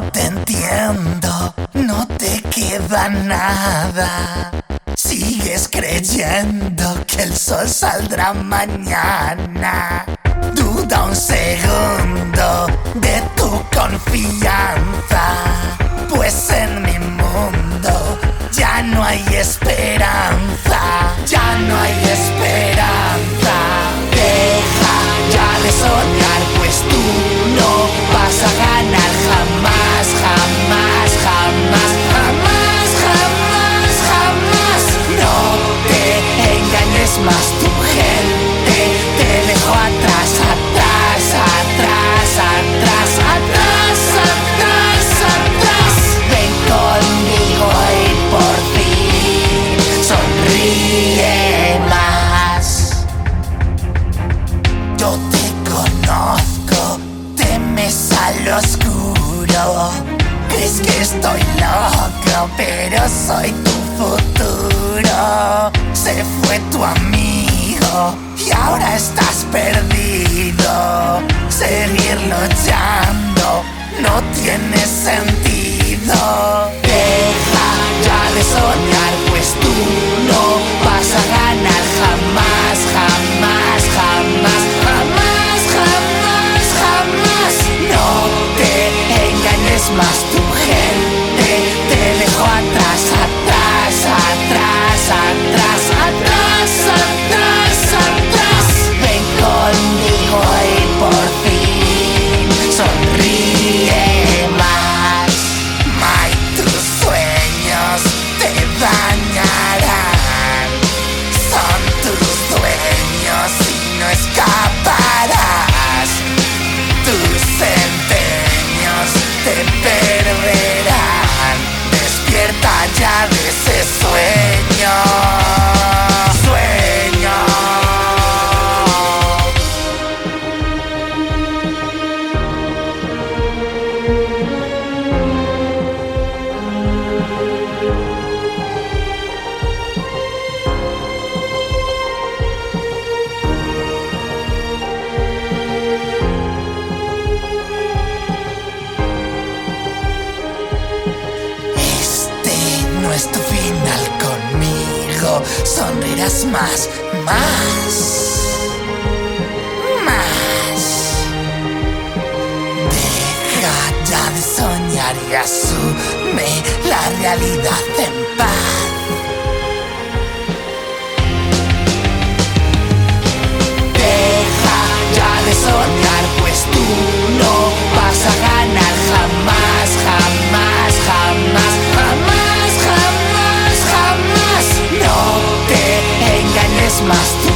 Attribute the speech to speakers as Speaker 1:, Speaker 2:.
Speaker 1: no te entiendo, no te queda nada. Sigues creyendo que el sol saldrá mañana. Duda un segundo de tu confianza, pues en mi mundo ya no hay esperanza, ya no hay esperanza. Al oscuro. Crees que estoy loco, pero soy tu futuro. Se fue tu amigo y ahora estás perdido. Seguir luchando no tiene sentido. Deja de soñar, pues tú tu gente te dejó atrás, atrás, atrás, atrás, atrás, atrás. time Sonreirás más, más, más. Deja ya de soñar y asume la realidad en paz. más.